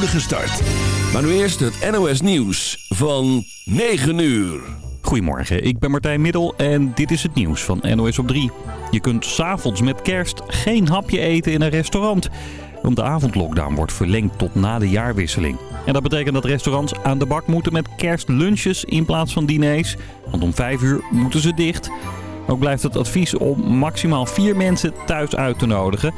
spoedige start. Maar nu eerst het NOS Nieuws van 9 uur. Goedemorgen, ik ben Martijn Middel en dit is het nieuws van NOS op 3. Je kunt s'avonds met kerst geen hapje eten in een restaurant. Want de avondlockdown wordt verlengd tot na de jaarwisseling. En dat betekent dat restaurants aan de bak moeten met kerstlunches in plaats van diners. Want om 5 uur moeten ze dicht. Ook blijft het advies om maximaal vier mensen thuis uit te nodigen.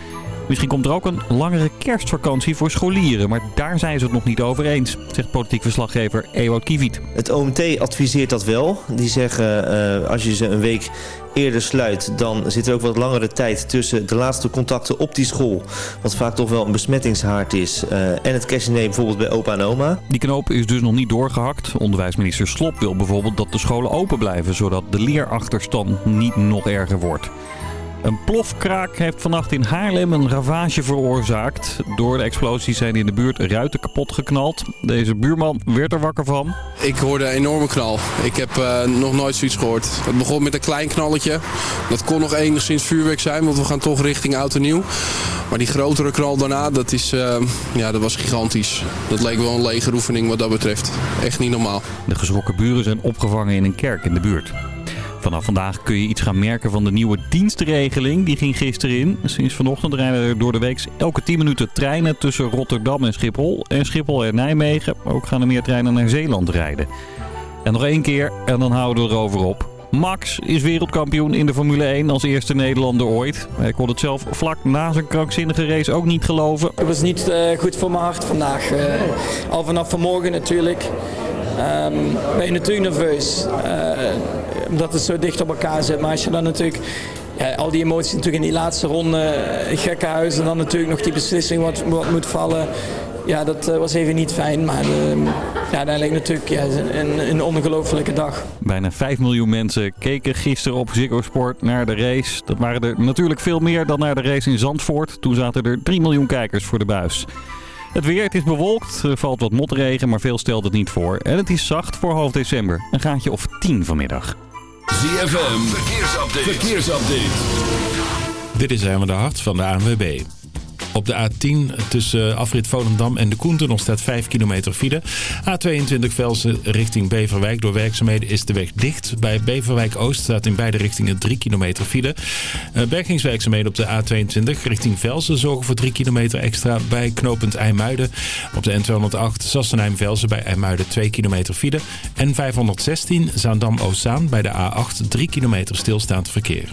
Misschien komt er ook een langere kerstvakantie voor scholieren, maar daar zijn ze het nog niet over eens, zegt politiek verslaggever Ewout Kiviet. Het OMT adviseert dat wel. Die zeggen uh, als je ze een week eerder sluit, dan zit er ook wat langere tijd tussen de laatste contacten op die school. Wat vaak toch wel een besmettingshaard is. Uh, en het kerstdiner bijvoorbeeld bij opa en oma. Die knoop is dus nog niet doorgehakt. Onderwijsminister Slop wil bijvoorbeeld dat de scholen open blijven, zodat de leerachterstand niet nog erger wordt. Een plofkraak heeft vannacht in Haarlem een ravage veroorzaakt. Door de explosie zijn in de buurt ruiten kapot geknald. Deze buurman werd er wakker van. Ik hoorde een enorme knal. Ik heb uh, nog nooit zoiets gehoord. Het begon met een klein knalletje. Dat kon nog enigszins vuurwerk zijn, want we gaan toch richting oud en nieuw. Maar die grotere knal daarna, dat, is, uh, ja, dat was gigantisch. Dat leek wel een legeroefening wat dat betreft. Echt niet normaal. De geschrokken buren zijn opgevangen in een kerk in de buurt. Vanaf vandaag kun je iets gaan merken van de nieuwe dienstregeling. Die ging gisteren in. Sinds vanochtend rijden er door de week elke 10 minuten treinen tussen Rotterdam en Schiphol. En Schiphol en Nijmegen. Ook gaan er meer treinen naar Zeeland rijden. En nog één keer en dan houden we erover op. Max is wereldkampioen in de Formule 1 als eerste Nederlander ooit. Hij kon het zelf vlak na zijn krankzinnige race ook niet geloven. Het was niet uh, goed voor mijn hart vandaag. Uh, al vanaf vanmorgen natuurlijk. Um, ben je natuurlijk nerveus. Uh, omdat het zo dicht op elkaar zit. Maar als je dan natuurlijk ja, al die emoties natuurlijk in die laatste ronde, gekkenhuis en dan natuurlijk nog die beslissing wat, wat moet vallen. Ja, dat uh, was even niet fijn, maar uh, ja, uiteindelijk natuurlijk ja, een, een ongelofelijke dag. Bijna 5 miljoen mensen keken gisteren op Ziggo Sport naar de race. Dat waren er natuurlijk veel meer dan naar de race in Zandvoort. Toen zaten er 3 miljoen kijkers voor de buis. Het weer, het is bewolkt, er valt wat motregen, maar veel stelt het niet voor. En het is zacht voor half december, een gaatje of 10 vanmiddag. ZFM, verkeersupdate. verkeersupdate. Dit is Herman de Hart van de ANWB. Op de A10 tussen afrit Volendam en de Koentunnel staat 5 kilometer file. A22 Velsen richting Beverwijk. Door werkzaamheden is de weg dicht. Bij Beverwijk Oost staat in beide richtingen 3 kilometer file. Uh, bergingswerkzaamheden op de A22 richting Velsen zorgen voor 3 kilometer extra bij knooppunt IJmuiden. Op de N208 Sassenheim-Velsen bij IJmuiden 2 kilometer file. En 516 Zaandam-Oostzaan bij de A8 3 kilometer stilstaand verkeer.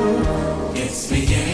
It's to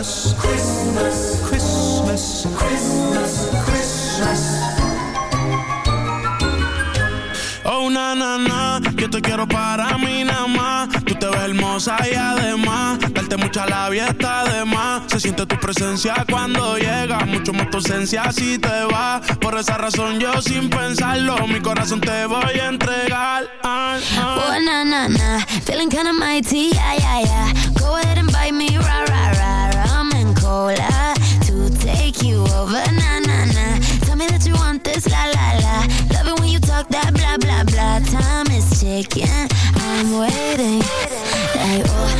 Christmas. Christmas, Christmas. Christmas. Oh, na, na, na, yo te quiero para mí nada más. Tú te ves hermosa y además, darte mucha labia está de más. Se siente tu presencia cuando llega, mucho más tu ausencia si te va. Por esa razón yo sin pensarlo, mi corazón te voy a entregar. Oh, na, na, na. Feeling kinda mighty, yeah, yeah, yeah. Go ahead and buy me, rah, rah, that blah, blah, blah. Time is ticking, I'm waiting. Like, oh,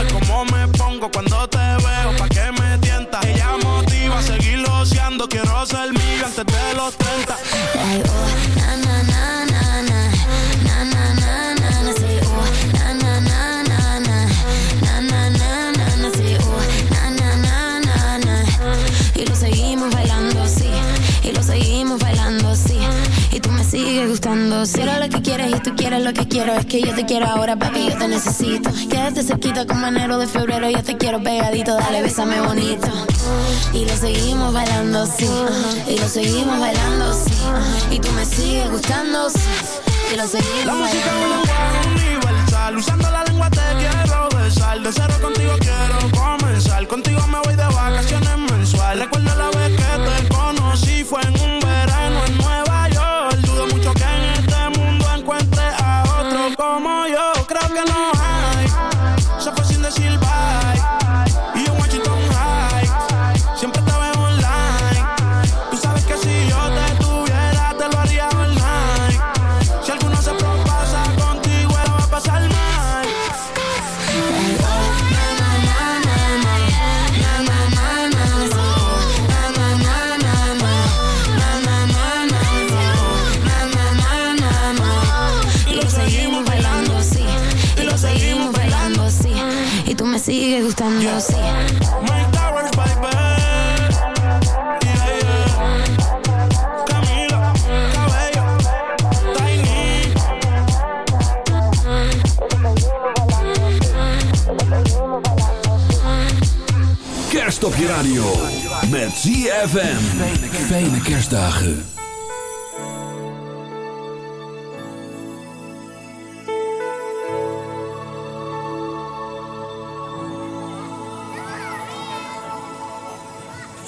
ser miga antes de los 30. Sigues gustando. Quiero lo que quieres y tú quieres lo que quiero. Es que yo te quiero ahora, papi, yo te necesito. Quédate cerquita como enero de febrero. Yo te quiero pegadito, dale, bésame bonito. Y lo seguimos bailando, sí. Y lo seguimos bailando, sí. Y tú me sigues gustando, sí. Y lo seguimos La música es un bailando. universal. Usando la lengua te quiero besar. De cero contigo quiero comenzar. sigue gustando Kerst op je radio met ZFM. Fijne kerstdagen.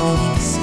Peace.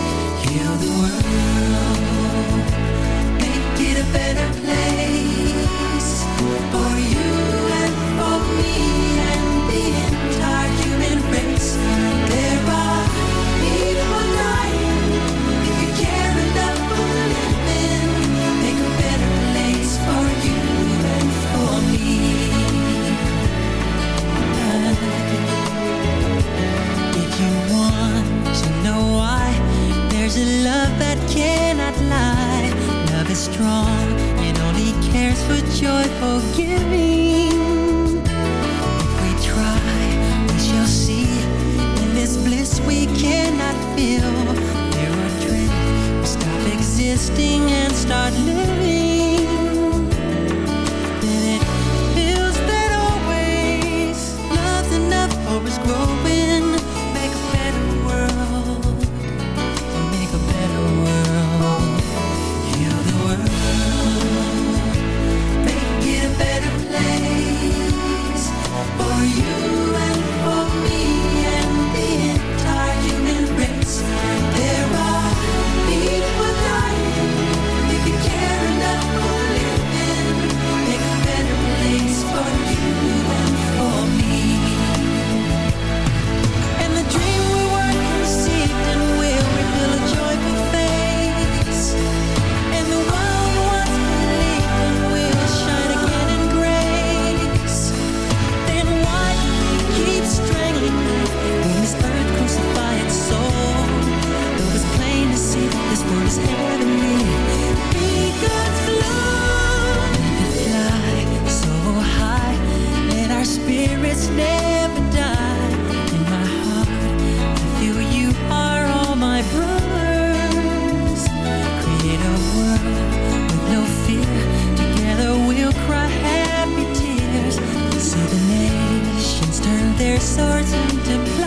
swords into play.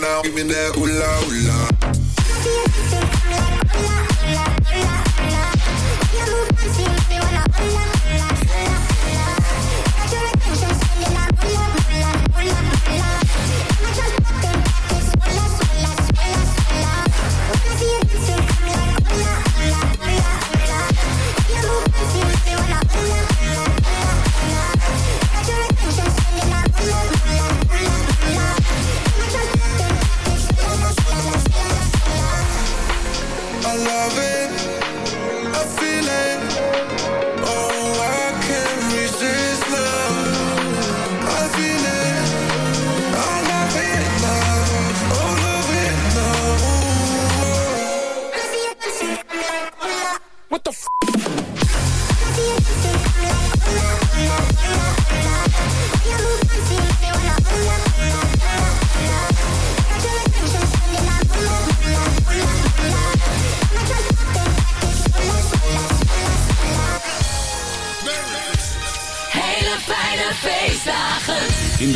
now, give me that hula hula.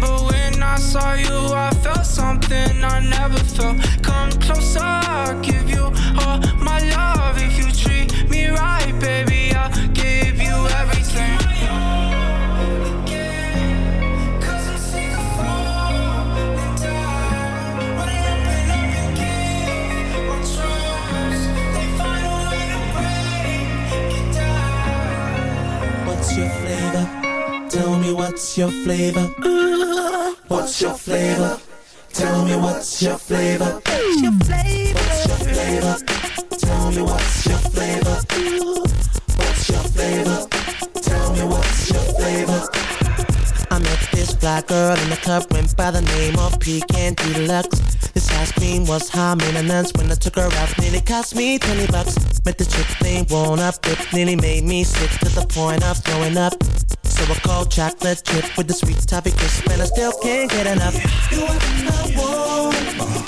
but when I saw you, I felt something I never felt. Come closer, I'll give you all what's your flavor? Mm-hmm. What's your flavor? Tell me what's your flavor? What's your flavor? What's your flavor? Tell me what's your flavor? What's your flavor? Tell me what's your flavor? I met this fly girl in the club, went by the name of Pecan Deluxe. This ice cream was high maintenance when I took her out, nearly cost me 20 bucks. Met the chick named One Up, it nearly made me sick to the point of throwing up. So I call chocolate chip with the sweet toffee crisp, and I still can't get enough. You are I want,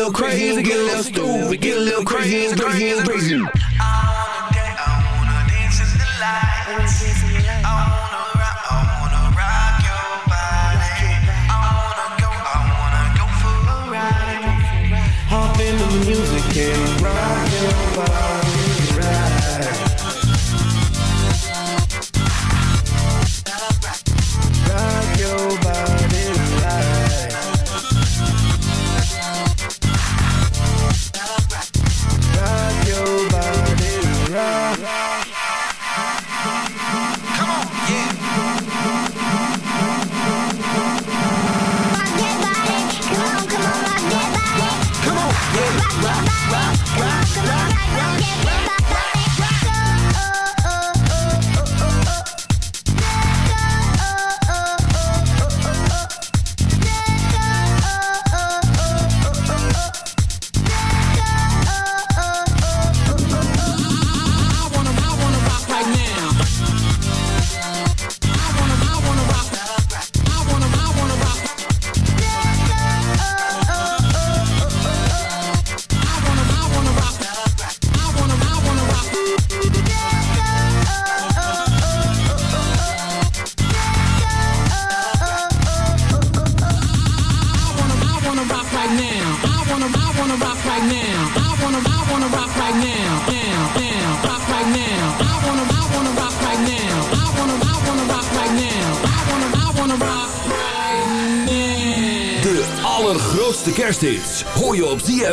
little crazy, get a little stupid, get a little crazy, crazy, crazy. I wanna day I wanna dance in the lights. Music and rock your body.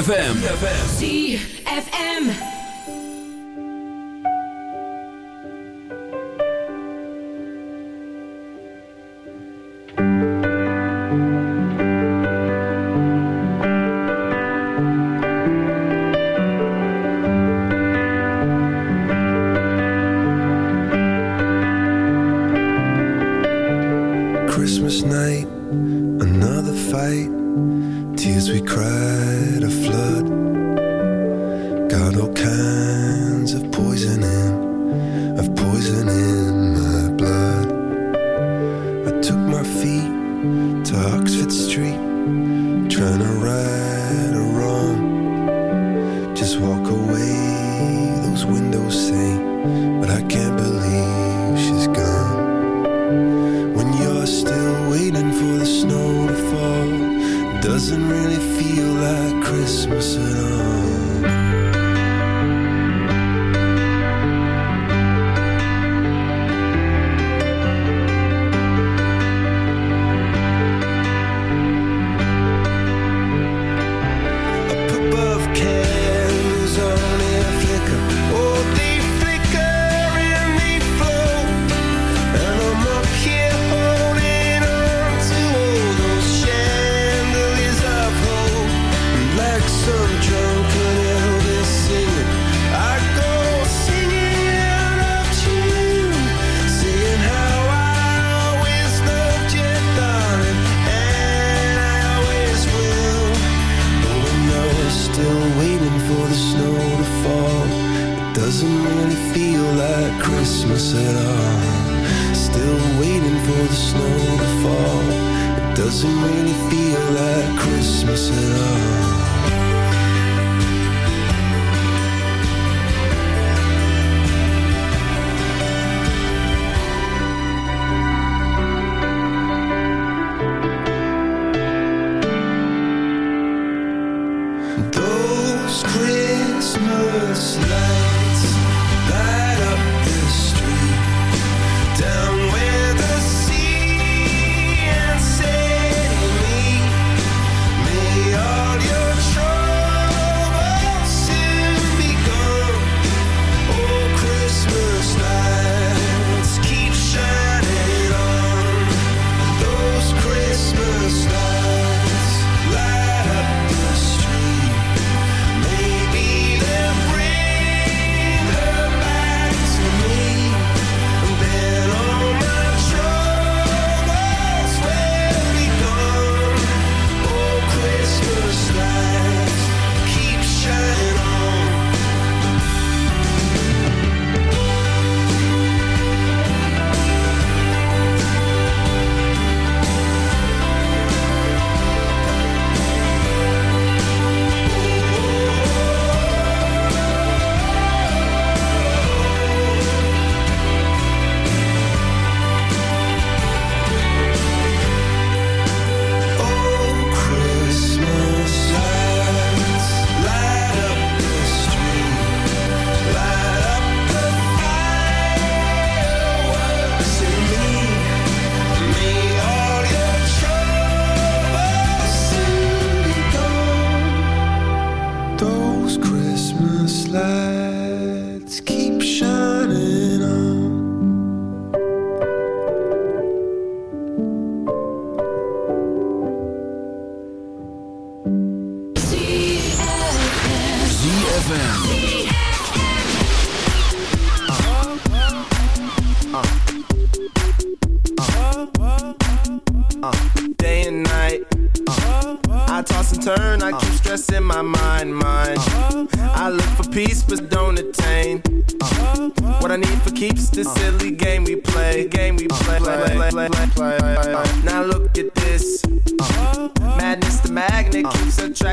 ZFM.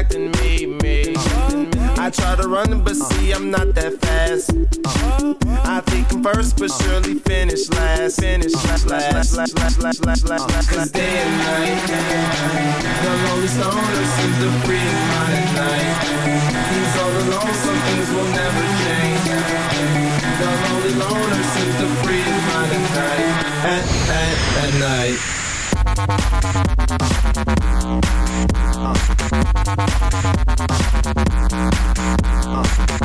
acting me, me. I try to run, but see, I'm not that fast. I think I'm first, but surely finish last. Finish last, last, last, last, last, last, last, last. Cause day and night, the lonely loner seems to free night. He's all alone, some things will never change. The lonely loner seems to free night. At, at, at night. Uh. Uh.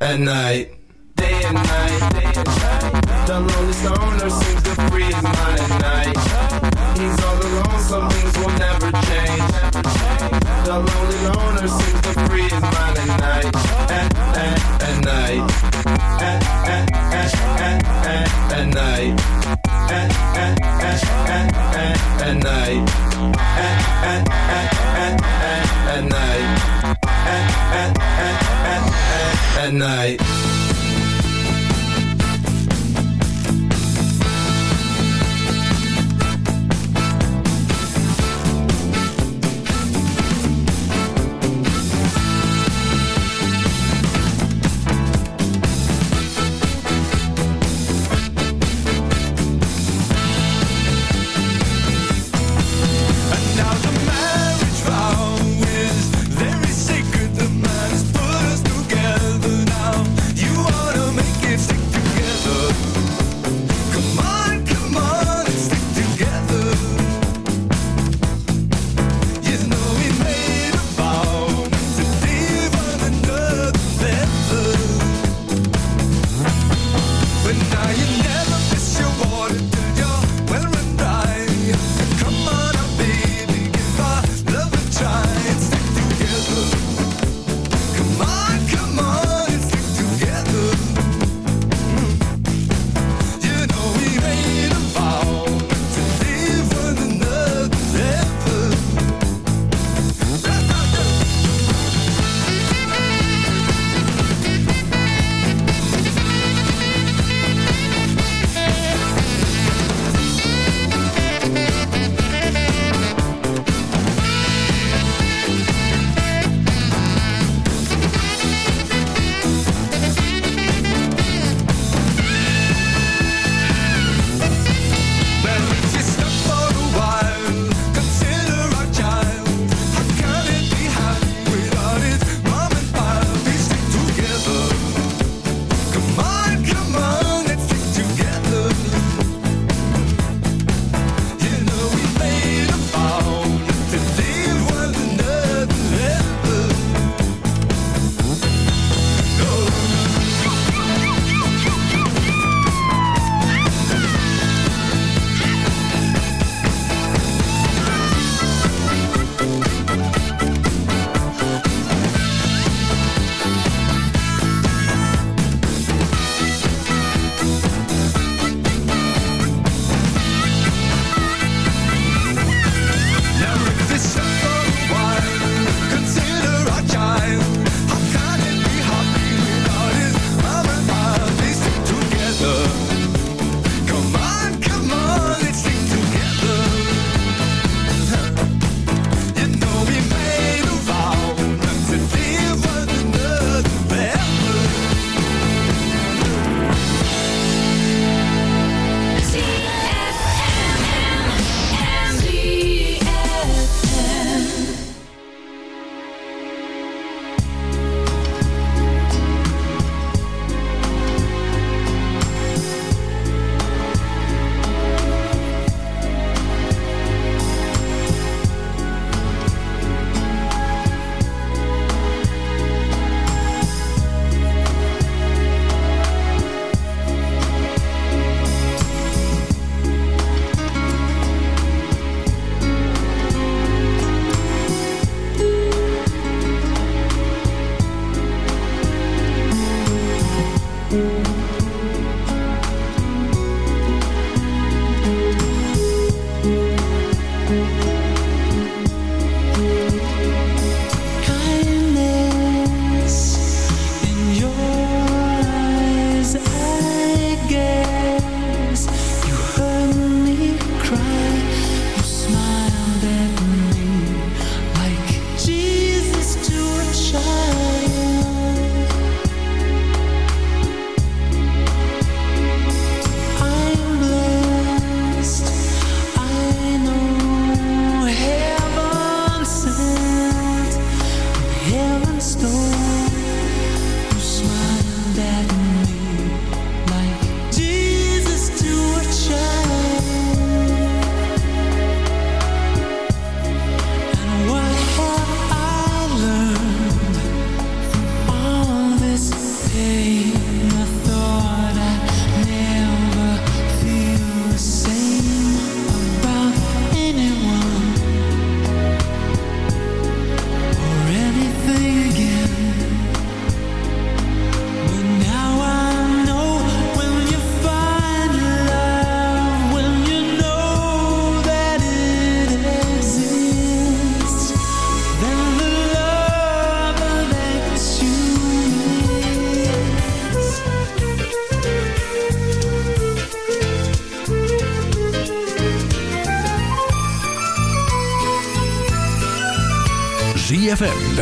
at night. Day and night. Day and night. The lonely stone.